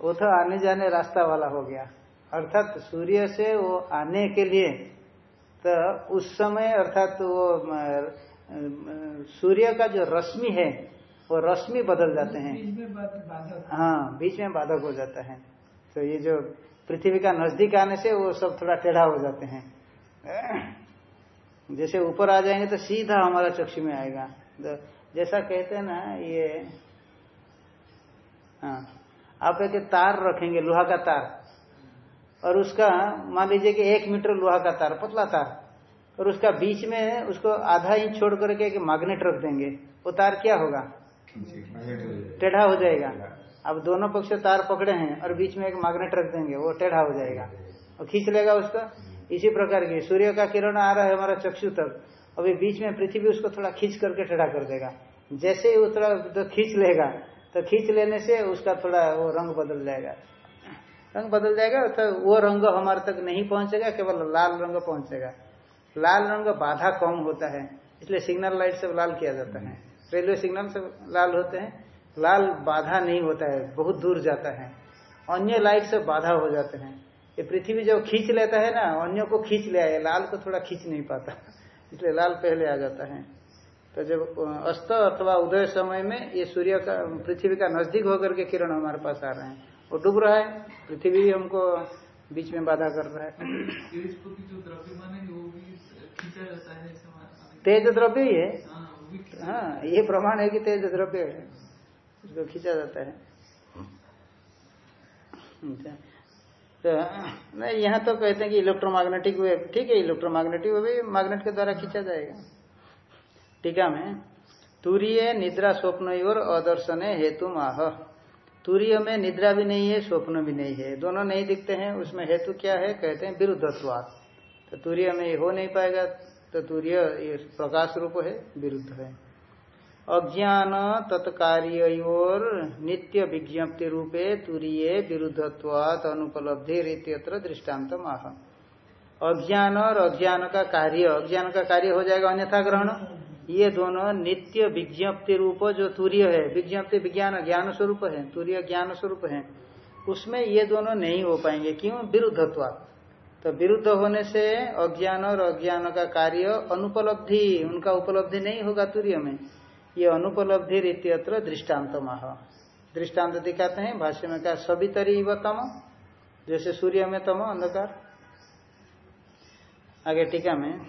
वो तो आने जाने रास्ता वाला हो गया। अर्थात सूर्य से वो आने के लिए तो उस समय, अर्थात वो सूर्य का जो रश्मि है वो रश्मि बदल जाते हैं। हाँ बीच में बाधक हो जाता है। तो ये जो पृथ्वी का नज़दीक आने से वो सब थोड़ा टेढ़ा हो जाते हैं। जैसे ऊपर आ जाएँगे तो सीधा हमारा चक्षु में आएगा। तो जैसा कहते हैं ना ये हाँ आप एक तार रखेंगे लोहा का तार। और उसका मान लीजिए कि एक मीटर लोहा का तार पतला तार। और उसका बीच में उसको आधा इंच छोड़ करके एक मैग्नेट रख देंगे। वो तार क्या होगा? टेढ़ा हो जाएगा। अब दोनों पक्ष तार पकड़े हैं और बीच में एक मैग्नेट रख देंगे वो टेढ़ा हो जाएगा। और खींच लेगा उसका। इसी प्रकार की सूर्य का किरण आ रहा है हमारा चक्षु तक। अभी बीच में पृथ्वी उसको थोड़ा खींच करके टेढ़ा कर देगा। जैसे ही वो थोड़ा तो खींच लेगा तो खींच लेने से उसका थोड़ा वो रंग बदल जाएगा। रंग बदल जाएगा तो वो रंग हमारे तक नहीं पहुंचेगा केवल लाल रंग पहुंचेगा। लाल रंग बाधा कम होता है, इसलिए सिग्नल लाइट से लाल किया जाता है। रेलवे सिग्नल से लाल होते हैं, लाल बाधा नहीं होता है, बहुत दूर जाता है। अन्य लाइट से बाधा हो जाते हैं। ये पृथ्वी जब खींच लेता है ना, अन्य को खींच ले आए, लाल को थोड़ा खींच नहीं पाता, इसलिए लाल पहले आ जाता है। तो जब अस्त अथवा उदय समय में ये सूर्य का, पृथ्वी का नज़दीक होकर के किरण हमारे पास आ रहे हैं। वो डूब रहा है, पृथ्वी हमको बीच में बाधा कर रहा है तेज द्रव्य जाता है, ये प्रमाण है कि तेज द्रव्य है। उसको खींचा जाता है। अच्छा। तो नहीं यहाँ तो कहते हैं कि इलेक्ट्रोमैग्नेटिक वेव ठीक है इलेक्ट्रोमैग्नेटिक वेव मैग्नेट के द्वारा खींचा जाएगा। टीका में, तुरीय निद्रा स्वप्न और अदर्शन हेतु माह। तुरीय में निद्रा भी नहीं है, स्वप्न भी नहीं है। दोनों नहीं दिखते हैं, उसमें हेतु क्या है? कहते हैं विरुद्धत्वाद तो तुरीय में हो नहीं पाएगा तो तूर्य ये प्रकाश रूप है, विरुद्ध है। अज्ञान तत्कार्योर नित्य विज्ञप्ति रूपे तुरीय विरुद्धत्वात अनुपलब्धि इत्यत्र दृष्टांत माह अज्ञान और अज्ञान का कार्य, अज्ञान का कार्य हो जाएगा अन्यथा ग्रहण। ये दोनों नित्य विज्ञप्ति रूप जो तूर्य है, विज्ञप्ति विज्ञान ज्ञान स्वरूप है, तूर्य ज्ञान स्वरूप है, उसमें ये दोनों नहीं हो पाएँगे। क्यों? विरुद्धत्वा तो विरुद्ध होने से अज्ञान और अज्ञान का कार्य अनुपलब्धि, उनका उपलब्धि नहीं होगा तुरीय में। ये अनुपलब्धि इत्यत्र दृष्टांत माह दृष्टांत दिखाते हैं, भाष्य में कहा, सवितरी व तम, जैसे सूर्य में तम, अंधकार। आगे टीका में,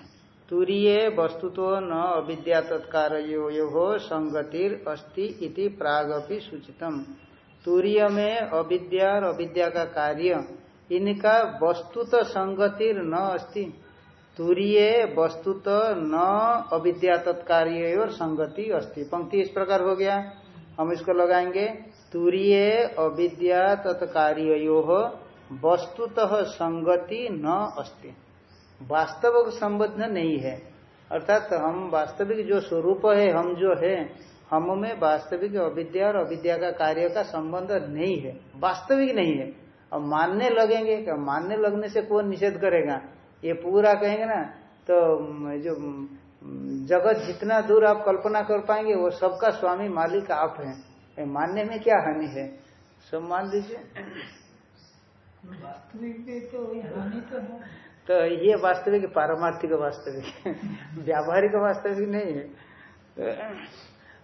तुरीय वस्तुतो न अविद्या तत्कार संगतिर अस्ति इति प्रागपि सूचितम। तुरीय में अविद्या और अविद्या का कार्य इनका वस्तुत संगतिर न अस्ति। तुरीय वस्तुत न अविद्या तत्कार्य और संगति अस्ति। पंक्ति इस प्रकार हो गया। हम इसको लगाएँगे। तुरीय अविद्या तत्कार्यो वस्तुत संगति न अस्ति। वास्तविक संबंध नहीं है। अर्थात हम वास्तविक जो स्वरूप है, हम जो है, हम में वास्तविक अविद्या और अविद्या का कार्य का संबंध नहीं है। वास्तविक नहीं है। अब मानने लगेंगे क्या मानने लगने से कौन निषेध करेगा? ये पूरा कहेंगे ना तो जो जगत जितना दूर आप कल्पना कर पाएँगे वो सबका स्वामी मालिक आप हैं। मानने में क्या हानि है? सब मान लीजिए। वास्तविक तो तो है। तो ये वास्तविक पारमार्थिक वास्तविक व्यावहारिक वास्तविक नहीं है। तो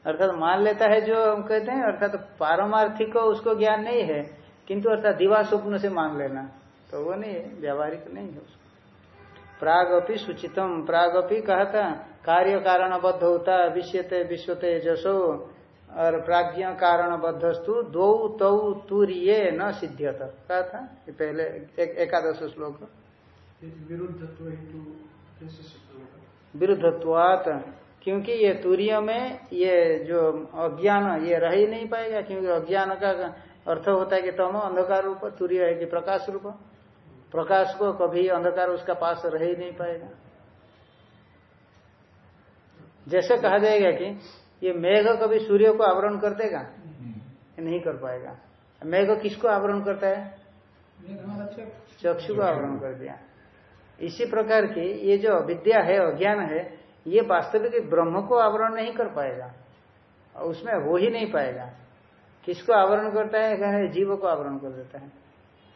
अर्थात मान लेता है जो हम कहते हैं अर्थात पारमार्थिक उसको ज्ञान नहीं है। किंतु अर्थात दिवा स्वप्न से मान लेना तो वो नहीं है व्यावहारिक नहीं है उसको। प्रागपि सुचितम प्रागपि कहा था कार्य कारणबद्ध होता विश्वते विश्वते जसो और प्राज्ञ कारणबद्धस्तु दो तौ तुरीय न सिद्ध्यत। कहा था ये पहले एक, एकादश श्लोक। विरुद्धत्वात क्योंकि ये तुरीय में ये जो अज्ञान ये रह ही नहीं पाएगा क्योंकि अज्ञान का अर्थ होता है कि तम अंधकार रूप तुरीय है कि प्रकाश रूप। प्रकाश को कभी अंधकार उसका पास रह ही नहीं पाएगा। जैसे कहा जाएगा कि ये मेघ कभी सूर्य को आवरण कर देगा? नहीं कर पाएगा। मेघ किसको आवरण करता है? चक्षु। को आवरण कर दिया। इसी प्रकार की ये जो अविद्या है अज्ञान है ये वास्तविक ब्रह्म को आवरण नहीं कर पाएगा। उसमें हो ही नहीं पाएगा। किसको आवरण करता है? कहते जीव को आवरण कर देता है।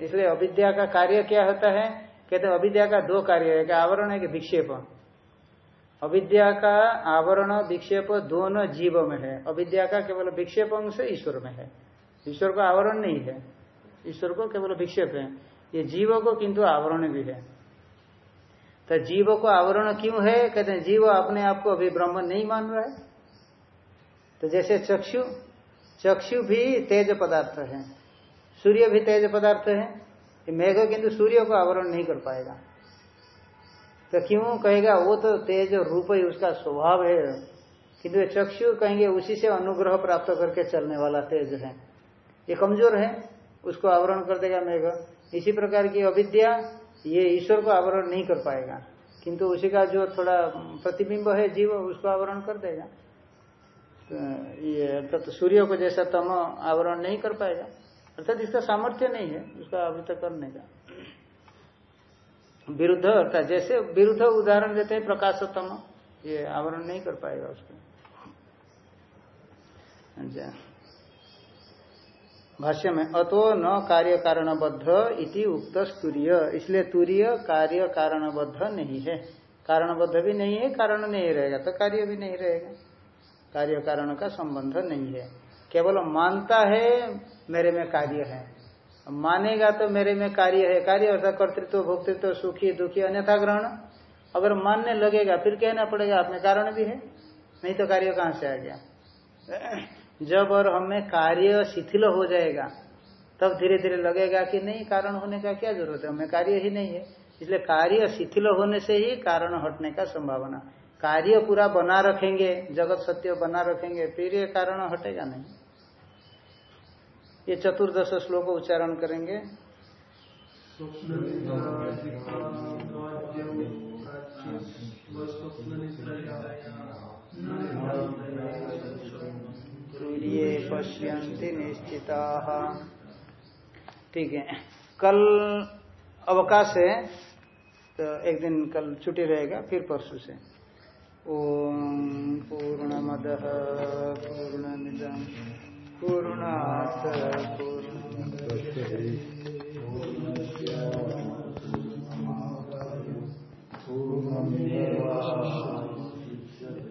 इसलिए अविद्या का कार्य क्या होता है? कहते हैं, अविद्या का दो कार्य है कि आवरण है कि विक्षेप। अविद्या का आवरण, विक्षेप दोनों जीव में है। अविद्या का केवल विक्षेप अंश ईश्वर में है। ईश्वर को आवरण नहीं है। ईश्वर को केवल विक्षेप है। ये जीव को किंतु आवरण भी है। तो जीव को आवरण क्यों है? कहते हैं, जीव अपने आप को अभी ब्रह्म नहीं मान रहा है। तो जैसे चक्षु चक्षु भी तेज पदार्थ है। सूर्य भी तेज पदार्थ है। मेघ किंतु सूर्य को आवरण नहीं कर पाएगा। तो क्यों कहेगा, वो तो तेज रूप ही उसका स्वभाव है। किंतु चक्षु कहेंगे, उसी से अनुग्रह प्राप्त करके चलने वाला तेज है। ये कमज़ोर है, उसको आवरण कर देगा मेघ। इसी प्रकार की अविद्या, ये ईश्वर को आवरण नहीं कर पाएगा। किंतु उसी का जो थोड़ा प्रतिबिंब है, जीव, उसको आवरण कर देगा। ये अर्थात सूर्य को जैसा तम आवरण नहीं कर पाएगा। अर्थात इसका सामर्थ्य नहीं है, उसका आवृत करने का विरुद्ध अर्थात जैसे विरुद्ध उदाहरण देते हैं प्रकाशतम ये आवरण नहीं कर पाएगा उसको। अच्छा। भाष्य में, अतो न कार्य कारणबद्ध इति उक्त तुरीय इसलिए तूर्य कार्य कारणबद्ध नहीं है। कारणबद्ध भी नहीं है, कारण नहीं रहेगा तो कार्य भी नहीं रहेगा। कार्य कारण का संबंध नहीं है। केवल मानता है, मेरे में कार्य है। मानेगा तो मेरे में कार्य है। कार्य अर्थात कर्तृत्व, भोक्तृत्व, सुखी, दुखी, अन्यथा ग्रहण। अगर मानने लगेगा, फिर कहना पड़ेगा, आप में कारण भी है। नहीं तो कार्य कहाँ से आ गया? जब और हमें कार्य शिथिल हो जाएगा, तब धीरे धीरे लगेगा कि नहीं, कारण होने का क्या ज़रूरत है? हमें कार्य ही नहीं है। इसलिए कार्य शिथिल होने से ही कारण हटने का संभावना। कार्य पूरा बना रखेंगे, जगत सत्य बना रखेंगे, फिर ये कारण हटेगा नहीं। ये चतुर्दश श्लोक उच्चारण करेंगे। निश्चिता। ठीक है। कल अवकाश है तो एक दिन कल छुट्टी रहेगा, फिर परसों से। ॐ पूर्णमदः पूर्णमिदं पूर्णात् पूर्णस्य पूर्णमेवा